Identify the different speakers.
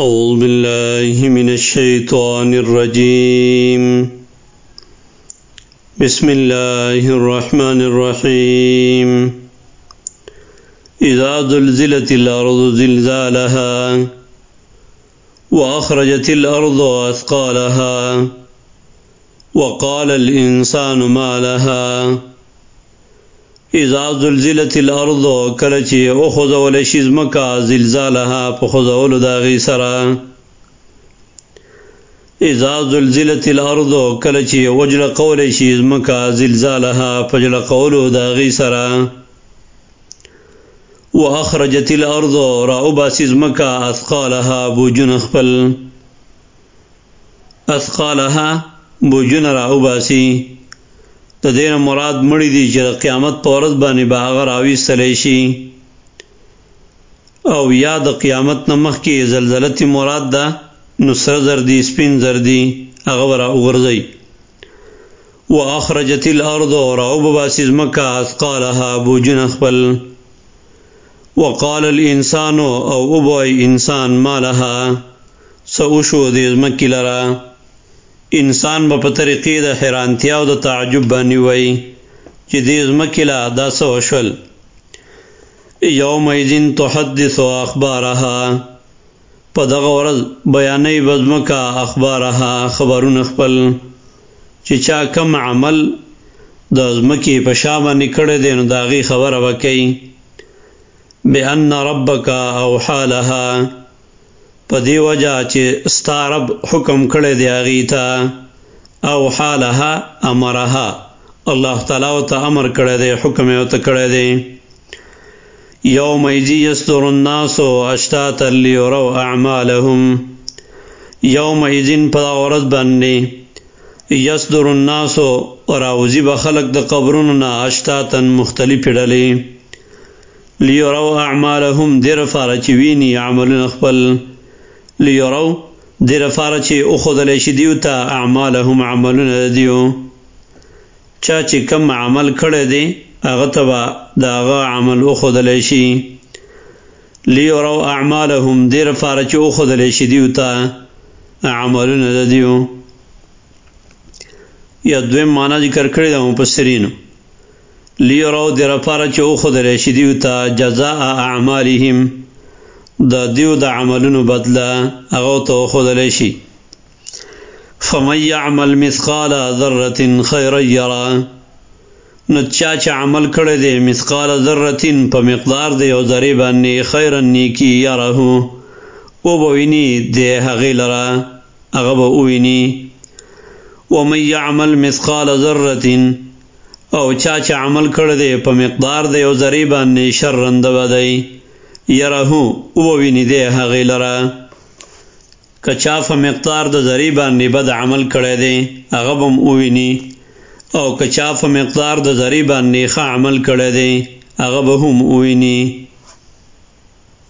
Speaker 1: أعوذ بالله من الشيطان الرجيم. بسم الله الرحمن الرحيم. إذا زلزلت الأرض زلزالها وأخرجت الأرض أثقالها وقال الإنسان ما لها اذا زلزلت الارض کلچی او خذول شزمکا زلزالها پخذول داغی سرا اذا زلزلت الارض کلچی وجل قول شزمکا زلزالها فجل قول داغی سرا واخرجت الارض را راوبا سزمکا اثقالها بوجن خپل. اثقالها بوجن راوباسی دین مراد مڑی دی چر قیامت پورت بانی باغر آوی سلیشی او یاد قیامت نمخ کی زلزلتی مراد دا نصر زردی، سپین زردی اغورا اغرزی و اخرجت الارض اور او بباسیز مکہ اثقالها بوجن اخبل وقال الانسان، او ابوئی انسان مالها سوشو دیز مکی لرا انسان ب طریقے د حیرانتیا او د تعجب بانی وئی چې دې مکلا دا سو شل یوم ایذن تحدث اخبارها. پدغ ورځ بیانې بزمکا اخبارها خبرون خپل، چې چا کم عمل د زمکی پشامه نکړه دین داغي خبره وکي بان ربک پدی وجہ ستارب حکم کھڑے دیا گی تھا او حالها امرها. اللہ تعالی تا امر کڑے دے حکم او تکڑے دے یوم ایزی یستر الناس اشتاتا لیورو اعمالهم. یوم ایزن پدا ورد بننی یستر الناس اور اوزی بخلق د قبرون نا اشتاتا مختلف ڈلی لیورو اعمالهم دیر فارچوینی عمل نخبل لیرو دیر فارچی اخذ لیشی دیو تا اعمالهم عملون دیو. چاچی کم عمل کھڑے دی اغتبا دا اغا عمل او اخذ لیشی لیرو اعمالهم، دیر فارچی اخذ لیشی دیو تا عملون دیو. یا دویم مانا ذکر کردی دا مپسرینو لیرو دیر فارچی اخذ لیشی دیو تا جزاء اعمالهم. دا دیو دا عملونو بدلا اغو تو خود لیشی فمن يعمل مثقال ذرة خيرا يرى. نو چاچا عمل کړه دے مثقال ذره په مقدار دے او ذری باندې خیرا نیکی یره او بوینی دے هغه لرا هغه بوینی ومن يعمل مثقال ذره او چاچا عمل کړه دے په مقدار دے او ذری باندې شرند ودی یرہو او ویني دے هغه لرا کچاف مقدار د ذریبا نبد عمل کړي دے هغه بم او ویني. او کچاف مقدار د ذریبا نیخه عمل کړي دے هغه به هم او ویني.